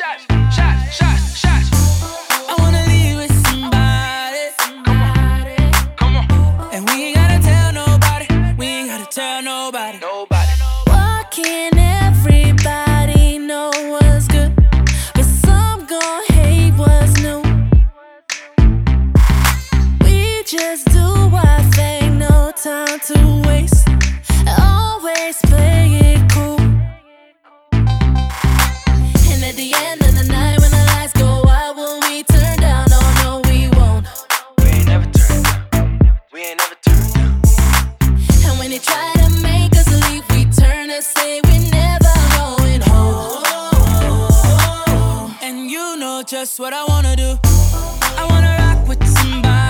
shots, shots, shots, shots. I wanna leave with somebody. Come on, come on. And we ain't gotta tell nobody. We ain't gotta tell nobody. Nobody. Everybody know what's good, but some gon' hate what's new. We just do our thing, no time to waste. Always play. say we're never going home. And you know just what I wanna do. I wanna rock with somebody.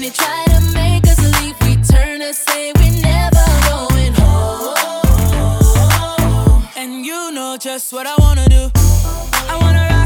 When they try to make us leave, we turn and say we're never going home. And you know just what I wanna do. I wanna ride.